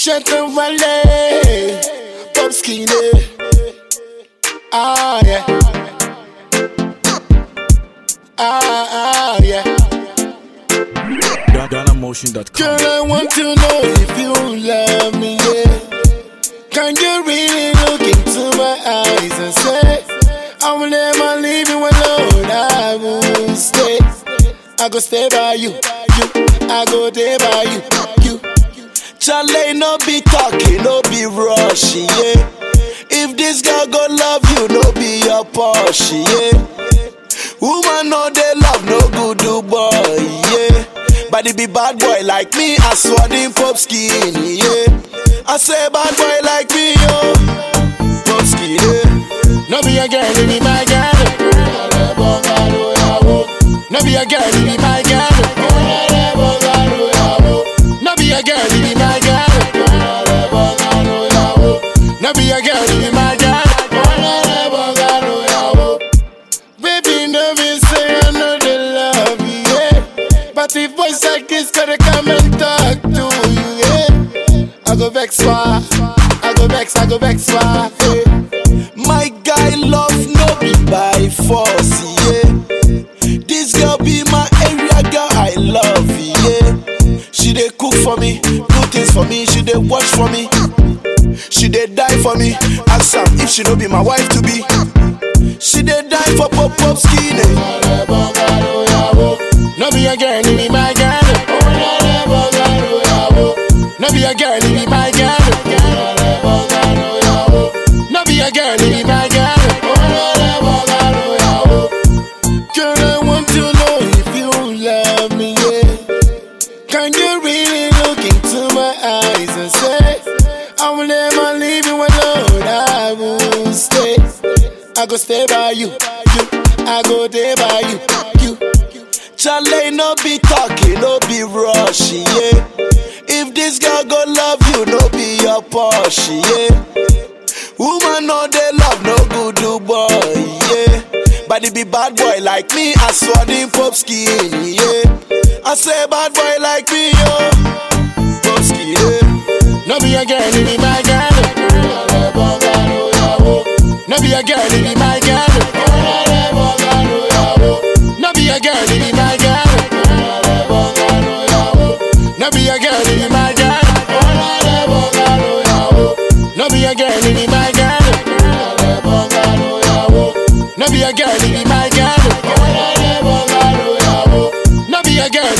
Shelton Valley, Pop Skinny. Ah, yeah. Ah, ah, yeah. Girl, I want to know if you love me, yeah. Can you really look into my eyes and say, I will never leave you alone, I will stay. I go stay by you, you. I go stay by you, Charlie, no be talking, no be rushing, yeah. If this girl go love you, no be your Porsche, yeah. Woman no they love no good boy, yeah. But it be bad boy like me, I swan in pop skin, yeah. I say bad boy like me, yo. Pop skin, yeah. No be a girl, it be my girl. If voice like this gotta come and talk to you, yeah. I go vex why, I go vex, I go vex why, yeah. My guy love no be by force, yeah. This girl be my area girl, I love, yeah. She dey cook for me, do things for me, she dey watch for me. She dey die for me, ask am if she no be my wife to be. She dey die for pop pop skinny. Eh. Be a girl, it be my girl. No be a girl, it be my girl. No be a girl, it be my girl. Girl, I want to know if you love me, yeah. Can you really look into my eyes and say, I will never leave you alone, I will stay. I go stay by you, you. I go stay by you, you. Charlie, no be talking, no be rushing, yeah. If this girl go love you, no be your Porsche, yeah. Woman no they love no good do boy, yeah. But it be bad boy like me, I swan in pop skin, yeah. I say bad boy like me, yo. Pop skin, yeah. No be a girl, it be my girl. No be a girl, girl, be my girl. No be a girl,